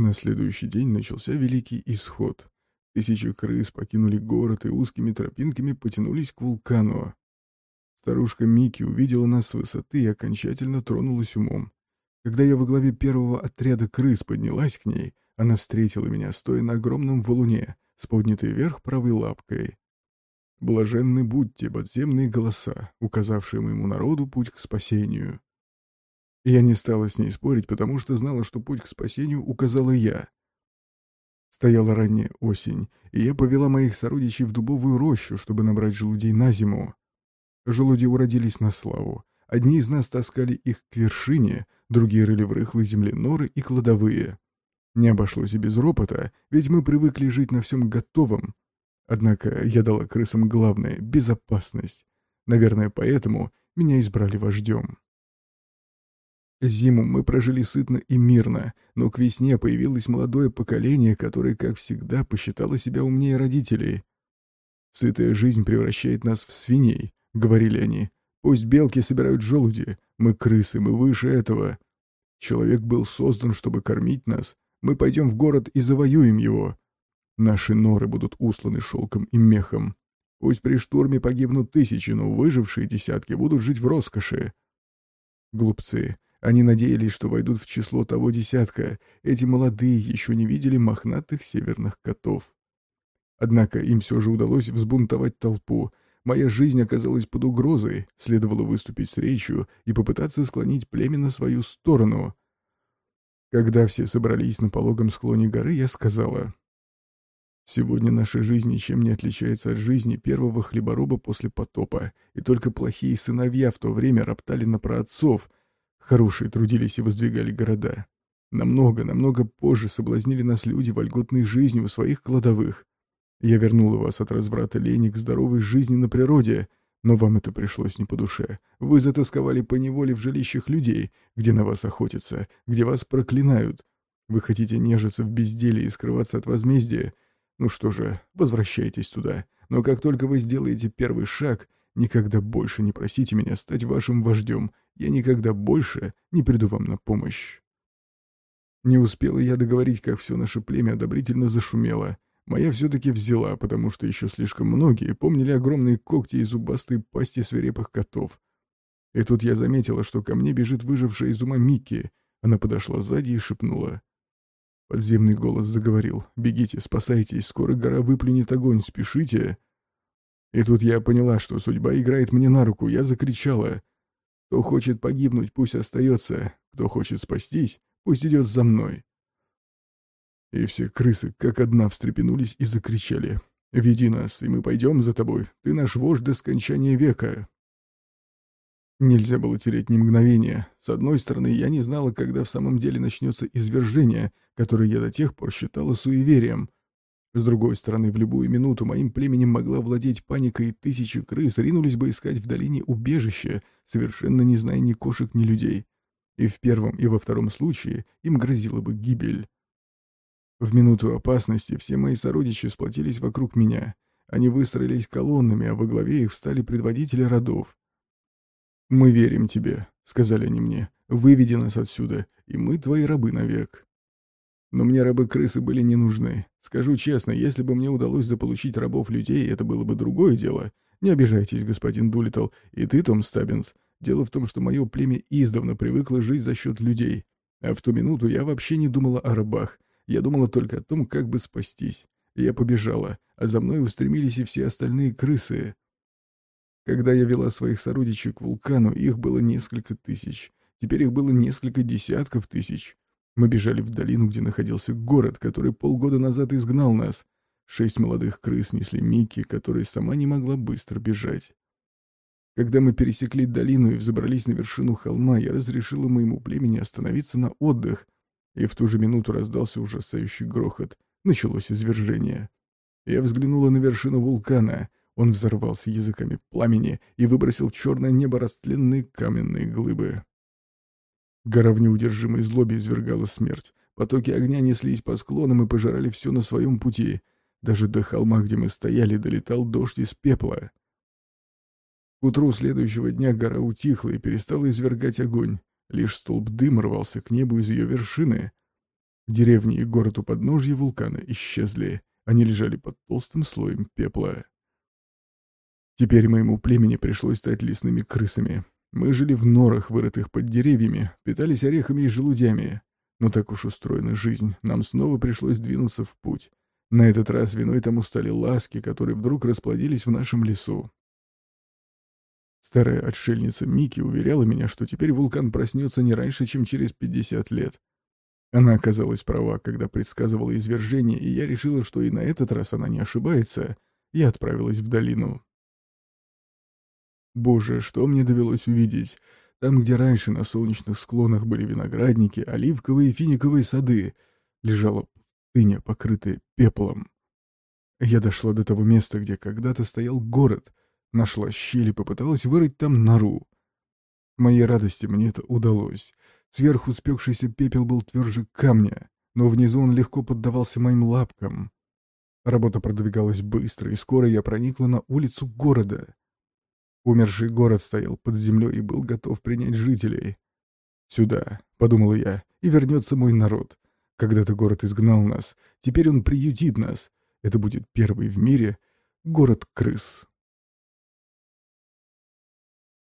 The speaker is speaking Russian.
На следующий день начался Великий Исход. Тысячи крыс покинули город и узкими тропинками потянулись к вулкану. Старушка Микки увидела нас с высоты и окончательно тронулась умом. Когда я во главе первого отряда крыс поднялась к ней, она встретила меня, стоя на огромном валуне, с поднятой вверх правой лапкой. Блаженны будьте подземные голоса, указавшие моему народу путь к спасению. Я не стала с ней спорить, потому что знала, что путь к спасению указала я. Стояла ранняя осень, и я повела моих сородичей в дубовую рощу, чтобы набрать желудей на зиму. Желуди уродились на славу. Одни из нас таскали их к вершине, другие рыли в рыхлой земле норы и кладовые. Не обошлось и без ропота, ведь мы привыкли жить на всем готовом. Однако я дала крысам главное — безопасность. Наверное, поэтому меня избрали вождем. Зиму мы прожили сытно и мирно, но к весне появилось молодое поколение, которое, как всегда, посчитало себя умнее родителей. «Сытая жизнь превращает нас в свиней», — говорили они. «Пусть белки собирают желуди, мы крысы, мы выше этого. Человек был создан, чтобы кормить нас. Мы пойдем в город и завоюем его. Наши норы будут усланы шелком и мехом. Пусть при штурме погибнут тысячи, но выжившие десятки будут жить в роскоши». Глупцы. Они надеялись, что войдут в число того десятка. Эти молодые еще не видели мохнатых северных котов. Однако им все же удалось взбунтовать толпу. Моя жизнь оказалась под угрозой, следовало выступить с речью и попытаться склонить племя на свою сторону. Когда все собрались на пологом склоне горы, я сказала, «Сегодня наша жизнь ничем не отличается от жизни первого хлебороба после потопа, и только плохие сыновья в то время роптали на праотцов, Хорошие трудились и воздвигали города. Намного, намного позже соблазнили нас люди вольготной жизнью в своих кладовых. Я вернула вас от разврата лени к здоровой жизни на природе, но вам это пришлось не по душе. Вы затасковали по неволе в жилищах людей, где на вас охотятся, где вас проклинают. Вы хотите нежиться в безделии и скрываться от возмездия? Ну что же, возвращайтесь туда. Но как только вы сделаете первый шаг, никогда больше не просите меня стать вашим вождем я никогда больше не приду вам на помощь. Не успела я договорить, как все наше племя одобрительно зашумело. Моя все-таки взяла, потому что еще слишком многие помнили огромные когти и зубастые пасти свирепых котов. И тут я заметила, что ко мне бежит выжившая из ума Микки. Она подошла сзади и шепнула. Подземный голос заговорил. «Бегите, спасайтесь, скоро гора выплюнет огонь, спешите!» И тут я поняла, что судьба играет мне на руку. Я закричала. Кто хочет погибнуть, пусть остается. Кто хочет спастись, пусть идет за мной. И все крысы как одна встрепенулись и закричали. «Веди нас, и мы пойдем за тобой. Ты наш вождь до скончания века». Нельзя было терять ни мгновения. С одной стороны, я не знала, когда в самом деле начнется извержение, которое я до тех пор считала суеверием. С другой стороны, в любую минуту моим племенем могла владеть паника, и тысячи крыс ринулись бы искать в долине убежище, совершенно не зная ни кошек, ни людей. И в первом, и во втором случае им грозила бы гибель. В минуту опасности все мои сородичи сплотились вокруг меня. Они выстроились колоннами, а во главе их встали предводители родов. «Мы верим тебе», — сказали они мне. «Выведи нас отсюда, и мы твои рабы навек». Но мне рабы-крысы были не нужны. Скажу честно, если бы мне удалось заполучить рабов-людей, это было бы другое дело. Не обижайтесь, господин Дулитл, и ты, Том Стаббинс. Дело в том, что мое племя издавна привыкло жить за счет людей. А в ту минуту я вообще не думала о рабах. Я думала только о том, как бы спастись. Я побежала, а за мной устремились и все остальные крысы. Когда я вела своих сородичей к вулкану, их было несколько тысяч. Теперь их было несколько десятков тысяч. Мы бежали в долину, где находился город, который полгода назад изгнал нас. Шесть молодых крыс несли Микки, которая сама не могла быстро бежать. Когда мы пересекли долину и взобрались на вершину холма, я разрешила моему племени остановиться на отдых, и в ту же минуту раздался ужасающий грохот. Началось извержение. Я взглянула на вершину вулкана. Он взорвался языками пламени и выбросил в черное небо растленные каменные глыбы. Гора в неудержимой злобе извергала смерть. Потоки огня неслись по склонам и пожирали все на своем пути. Даже до холма, где мы стояли, долетал дождь из пепла. К утру следующего дня гора утихла и перестала извергать огонь. Лишь столб дыма рвался к небу из ее вершины. Деревни и город у подножья вулкана исчезли. Они лежали под толстым слоем пепла. Теперь моему племени пришлось стать лесными крысами. Мы жили в норах, вырытых под деревьями, питались орехами и желудями. Но так уж устроена жизнь, нам снова пришлось двинуться в путь. На этот раз виной тому стали ласки, которые вдруг расплодились в нашем лесу. Старая отшельница Мики уверяла меня, что теперь вулкан проснется не раньше, чем через 50 лет. Она оказалась права, когда предсказывала извержение, и я решила, что и на этот раз она не ошибается. Я отправилась в долину. Боже, что мне довелось увидеть! Там, где раньше на солнечных склонах были виноградники, оливковые и финиковые сады, лежала пустыня, покрытая пеплом. Я дошла до того места, где когда-то стоял город, нашла щель и попыталась вырыть там нору. К моей радости мне это удалось. Сверху спекшийся пепел был тверже камня, но внизу он легко поддавался моим лапкам. Работа продвигалась быстро, и скоро я проникла на улицу города. Умерший город стоял под землей и был готов принять жителей. «Сюда», — подумал я, — «и вернется мой народ. Когда-то город изгнал нас, теперь он приютит нас. Это будет первый в мире город крыс».